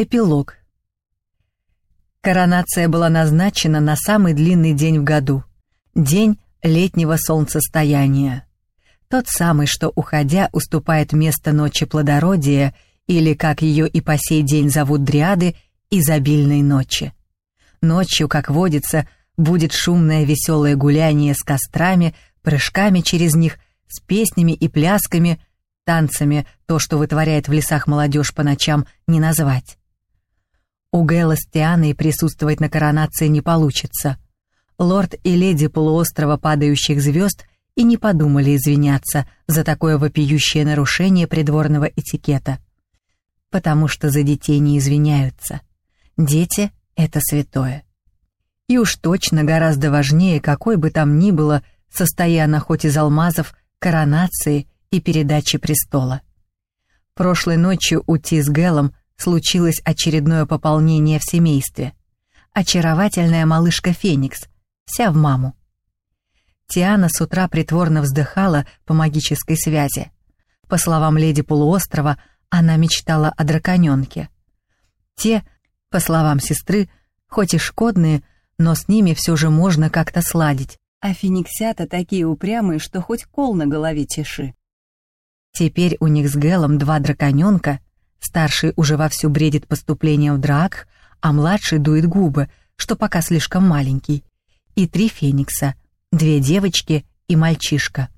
Эпилог. Коронация была назначена на самый длинный день в году — день летнего солнцестояния. Тот самый, что, уходя, уступает место ночи плодородия, или, как ее и по сей день зовут дриады, изобильной ночи. Ночью, как водится, будет шумное веселое гуляние с кострами, прыжками через них, с песнями и плясками, танцами, то, что вытворяет в лесах молодежь по ночам, не назвать. У Гэла с Тианой присутствовать на коронации не получится. Лорд и леди полуострова падающих звезд и не подумали извиняться за такое вопиющее нарушение придворного этикета. Потому что за детей не извиняются. Дети — это святое. И уж точно гораздо важнее, какой бы там ни было, состоя на хоть из алмазов, коронации и передачи престола. Прошлой ночью у Ти с Гэлом случилось очередное пополнение в семействе. Очаровательная малышка Феникс, вся в маму. Тиана с утра притворно вздыхала по магической связи. По словам леди полуострова, она мечтала о драконёнке. Те, по словам сестры, хоть и шкодные, но с ними все же можно как-то сладить. А фениксята такие упрямые, что хоть кол на голове тиши. Теперь у них с Гэлом два драконёнка, старший уже вовсю бредит поступлением в драк, а младший дует губы, что пока слишком маленький, и три феникса — две девочки и мальчишка.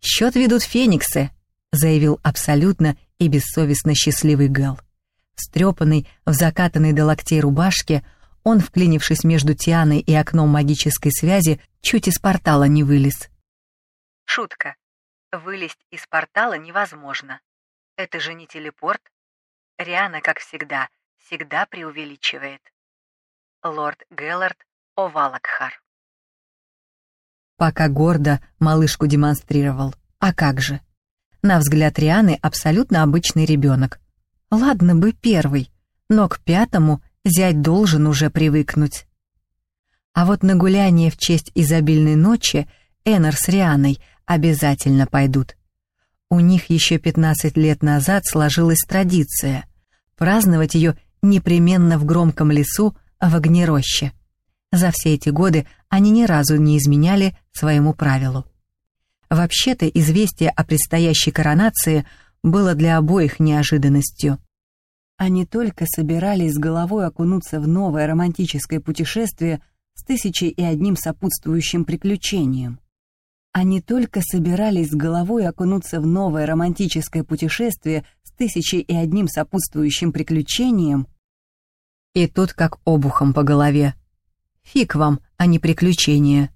«Счет ведут фениксы», — заявил абсолютно и бессовестно счастливый Гэл. Стрепанный, в закатанной до локтей рубашке, он, вклинившись между Тианой и окном магической связи, чуть из портала не вылез. Шутка. Вылезть из портала невозможно. Это же не телепорт. Риана, как всегда, всегда преувеличивает. Лорд Геллард Овалакхар Пока гордо малышку демонстрировал. А как же? На взгляд Рианы абсолютно обычный ребенок. Ладно бы первый, но к пятому зять должен уже привыкнуть. А вот на гуляние в честь изобильной ночи Эннер с Рианой обязательно пойдут. У них еще 15 лет назад сложилась традиция праздновать ее непременно в громком лесу в огнероще. За все эти годы они ни разу не изменяли своему правилу. Вообще-то известие о предстоящей коронации было для обоих неожиданностью. Они только собирались с головой окунуться в новое романтическое путешествие с тысячей и одним сопутствующим приключением. Они только собирались с головой окунуться в новое романтическое путешествие с тысячей и одним сопутствующим приключением. И тут как обухом по голове. Фиг вам, а не приключения.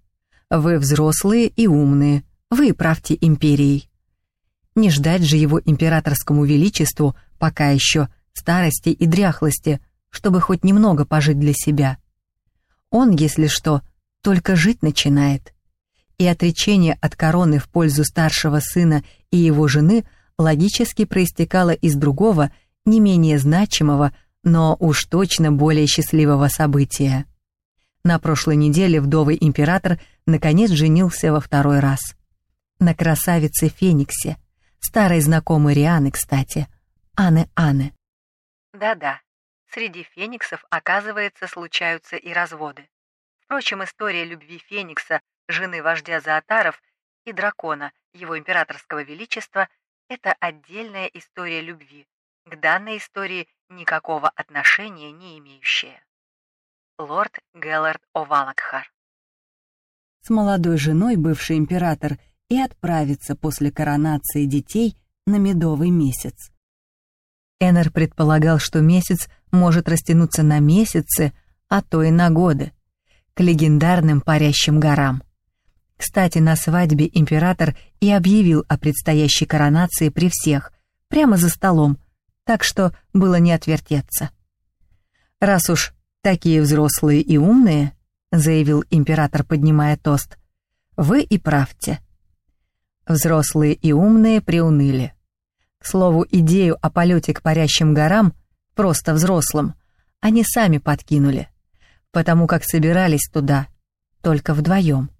Вы взрослые и умные, вы правьте империей. Не ждать же его императорскому величеству пока еще старости и дряхлости, чтобы хоть немного пожить для себя. Он, если что, только жить начинает. И отречение от короны в пользу старшего сына и его жены логически проистекало из другого, не менее значимого, но уж точно более счастливого события. На прошлой неделе вдовый император наконец женился во второй раз. На красавице Фениксе, старой знакомой Рианы, кстати, Анны Анны. Да-да, среди фениксов, оказывается, случаются и разводы. Впрочем, история любви Феникса, жены вождя Заатаров и дракона, его императорского величества, это отдельная история любви, к данной истории никакого отношения не имеющая лорд Геллард Овалакхар. С молодой женой бывший император и отправится после коронации детей на медовый месяц. Эннер предполагал, что месяц может растянуться на месяцы, а то и на годы, к легендарным парящим горам. Кстати, на свадьбе император и объявил о предстоящей коронации при всех, прямо за столом, так что было не отвертеться. Раз уж «Такие взрослые и умные», — заявил император, поднимая тост, — «вы и правьте». Взрослые и умные приуныли. К слову, идею о полете к парящим горам, просто взрослым, они сами подкинули, потому как собирались туда только вдвоем.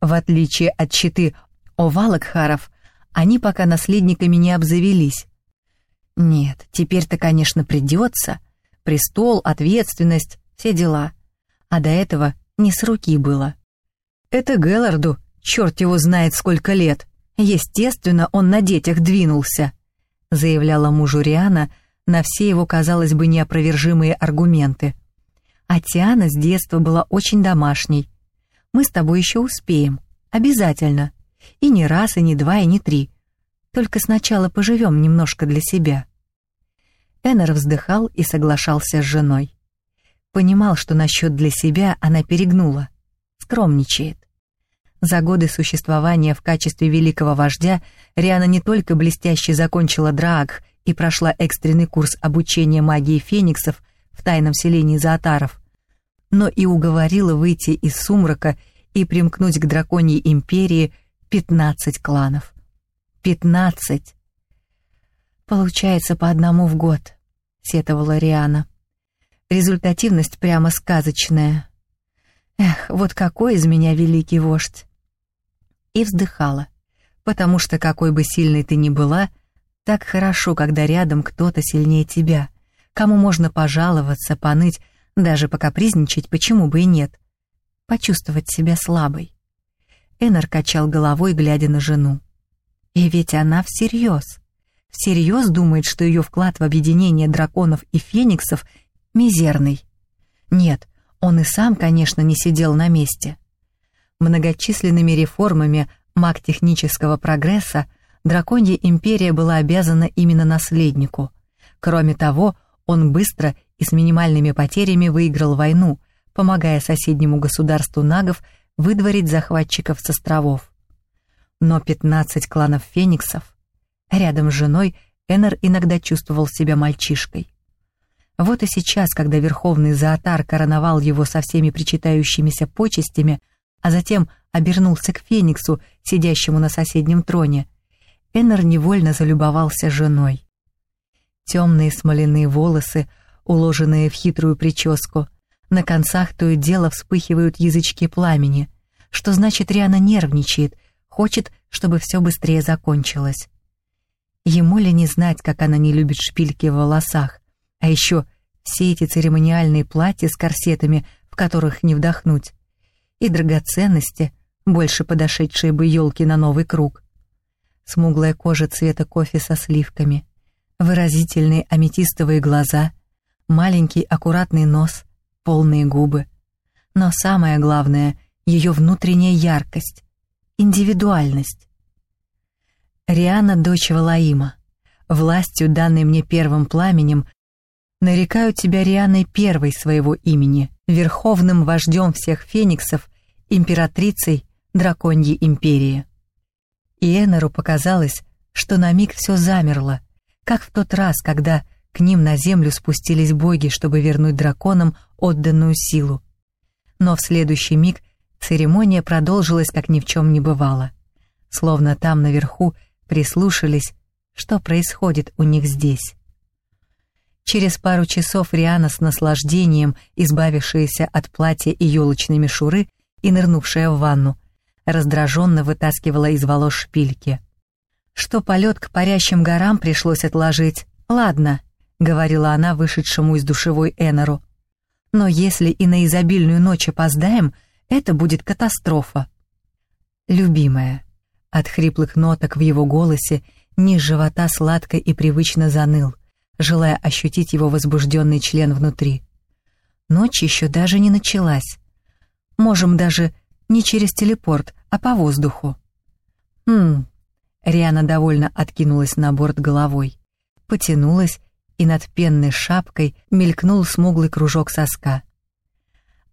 В отличие от щиты Овалакхаров, они пока наследниками не обзавелись. Нет, теперь-то, конечно, придется. Престол, ответственность, все дела. А до этого не с руки было. Это Гелларду, черт его знает сколько лет. Естественно, он на детях двинулся, заявляла мужу Риана на все его, казалось бы, неопровержимые аргументы. А Тиана с детства была очень домашней. Мы с тобой еще успеем. Обязательно. И не раз, и не два, и не три. Только сначала поживем немножко для себя. Эннер вздыхал и соглашался с женой. Понимал, что насчет для себя она перегнула. Скромничает. За годы существования в качестве великого вождя Риана не только блестяще закончила Драагх и прошла экстренный курс обучения магии фениксов в тайном селении Заатаров, но и уговорила выйти из сумрака и примкнуть к драконьей империи 15 кланов. 15! Получается по одному в год, сетовала Риана. Результативность прямо сказочная. Эх, вот какой из меня великий вождь. И вздыхала, потому что какой бы сильной ты ни была, так хорошо, когда рядом кто-то сильнее тебя, кому можно пожаловаться, поныть, даже покапризничать, почему бы и нет. Почувствовать себя слабой. Эннер качал головой, глядя на жену. И ведь она всерьез. Всерьез думает, что ее вклад в объединение драконов и фениксов мизерный. Нет, он и сам, конечно, не сидел на месте. Многочисленными реформами маг технического прогресса драконья империя была обязана именно наследнику. Кроме того, он быстро и с минимальными потерями выиграл войну, помогая соседнему государству нагов выдворить захватчиков с островов. Но 15 кланов фениксов. Рядом с женой Эннер иногда чувствовал себя мальчишкой. Вот и сейчас, когда верховный Заатар короновал его со всеми причитающимися почестями, а затем обернулся к Фениксу, сидящему на соседнем троне, Эннер невольно залюбовался женой. Темные смоляные волосы, уложенные в хитрую прическу, на концах то и дело вспыхивают язычки пламени, что значит Риана нервничает, хочет, чтобы все быстрее закончилось. Ему ли не знать, как она не любит шпильки в волосах, а еще все эти церемониальные платья с корсетами, в которых не вдохнуть, и драгоценности, больше подошедшие бы елки на новый круг. Смуглая кожа цвета кофе со сливками, выразительные аметистовые глаза, маленький аккуратный нос, полные губы. Но самое главное — ее внутренняя яркость, индивидуальность. Риана — дочь Валаима. Властью, данной мне первым пламенем, нарекаю тебя Рианой первой своего имени, верховным вождем всех фениксов, императрицей драконьей империи. И Энеру показалось, что на миг все замерло, как в тот раз, когда к ним на землю спустились боги, чтобы вернуть драконам отданную силу. Но в следующий миг церемония продолжилась, как ни в чем не бывало. Словно там наверху прислушались, что происходит у них здесь. Через пару часов Риана с наслаждением, избавившаяся от платья и елочной мишуры и нырнувшая в ванну, раздраженно вытаскивала из волос шпильки. Что полет к парящим горам пришлось отложить, ладно, говорила она вышедшему из душевой Энору. Но если и на изобильную ночь опоздаем, это будет катастрофа. Любимая, от хриплых ноток в его голосе низ живота сладко и привычно заныл — желая ощутить его возбужденный член внутри. Ночь еще даже не началась. Можем даже не через телепорт, а по воздуху. Хм. Риана довольно откинулась на борт головой, потянулась, и над пенной шапкой мелькнул смуглый кружок соска.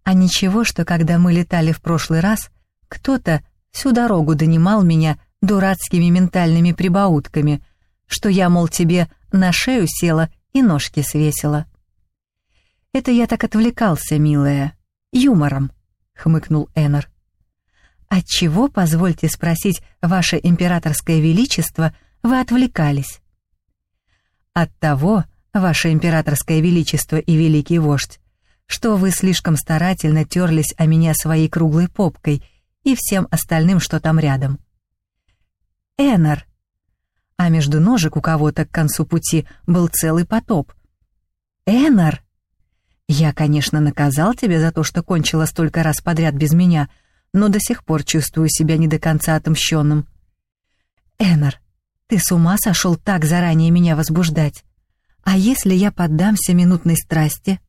А ничего, что когда мы летали в прошлый раз, кто-то всю дорогу донимал меня дурацкими ментальными прибаутками, что я, мол, тебе на шею села и ножки свесила. «Это я так отвлекался, милая, юмором», — хмыкнул Эннер. «Отчего, позвольте спросить, ваше императорское величество, вы отвлекались?» «От того, ваше императорское величество и великий вождь, что вы слишком старательно терлись о меня своей круглой попкой и всем остальным, что там рядом». «Эннер», а между ножек у кого-то к концу пути был целый потоп. «Эннер!» «Я, конечно, наказал тебя за то, что кончила столько раз подряд без меня, но до сих пор чувствую себя не до конца отомщенным». «Эннер, ты с ума сошел так заранее меня возбуждать? А если я поддамся минутной страсти?»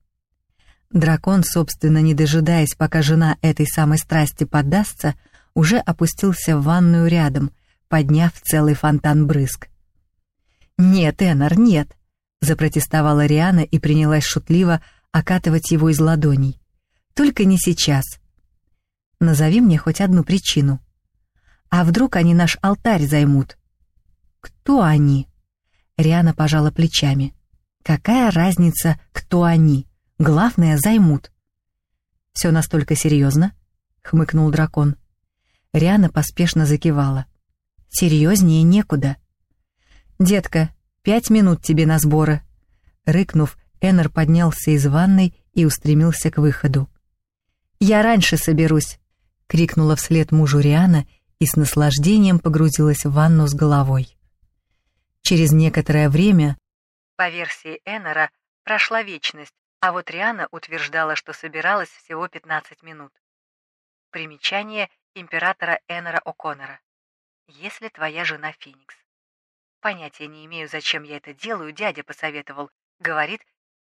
Дракон, собственно, не дожидаясь, пока жена этой самой страсти поддастся, уже опустился в ванную рядом, подняв целый фонтан брызг. «Нет, Эннер, нет!» — запротестовала Риана и принялась шутливо окатывать его из ладоней. «Только не сейчас. Назови мне хоть одну причину. А вдруг они наш алтарь займут?» «Кто они?» Риана пожала плечами. «Какая разница, кто они? Главное, займут». «Все настолько серьезно?» — хмыкнул дракон. Риана поспешно закивала. «Серьезнее некуда». «Детка, пять минут тебе на сборы». Рыкнув, Эннер поднялся из ванной и устремился к выходу. «Я раньше соберусь!» — крикнула вслед мужу Риана и с наслаждением погрузилась в ванну с головой. Через некоторое время, по версии Эннера, прошла вечность, а вот Риана утверждала, что собиралась всего 15 минут. Примечание императора Эннера О'Коннора. «Если твоя жена Феникс». Понятия не имею, зачем я это делаю, дядя посоветовал. Говорит,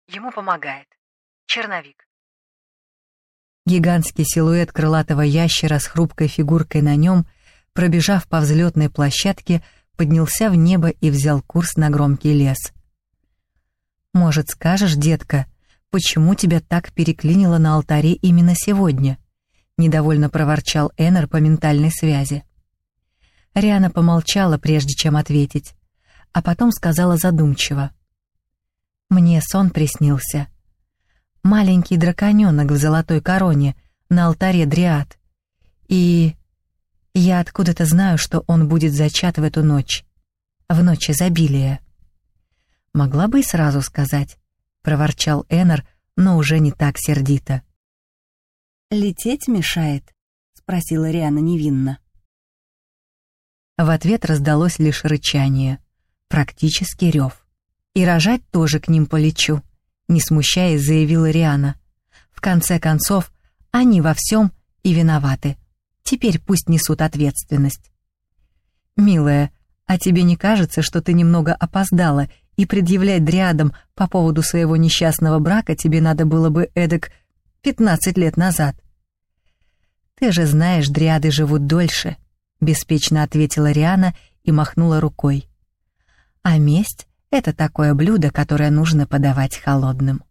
ему помогает. Черновик. Гигантский силуэт крылатого ящера с хрупкой фигуркой на нем, пробежав по взлетной площадке, поднялся в небо и взял курс на громкий лес. «Может, скажешь, детка, почему тебя так переклинило на алтаре именно сегодня?» — недовольно проворчал Эннер по ментальной связи. Риана помолчала, прежде чем ответить а потом сказала задумчиво. «Мне сон приснился. Маленький драконёнок в золотой короне на алтаре Дриад. И я откуда-то знаю, что он будет зачат в эту ночь, в ночь изобилия». «Могла бы и сразу сказать», — проворчал Эннер, но уже не так сердито. «Лететь мешает?» — спросила Риана невинно. В ответ раздалось лишь рычание — практически рев. «И рожать тоже к ним полечу», — не смущаясь, заявила Риана. «В конце концов, они во всем и виноваты. Теперь пусть несут ответственность». «Милая, а тебе не кажется, что ты немного опоздала, и предъявлять дриадам по поводу своего несчастного брака тебе надо было бы эдак пятнадцать лет назад?» «Ты же знаешь, дриады живут дольше», — беспечно ответила Риана и махнула рукой. А месть — это такое блюдо, которое нужно подавать холодным.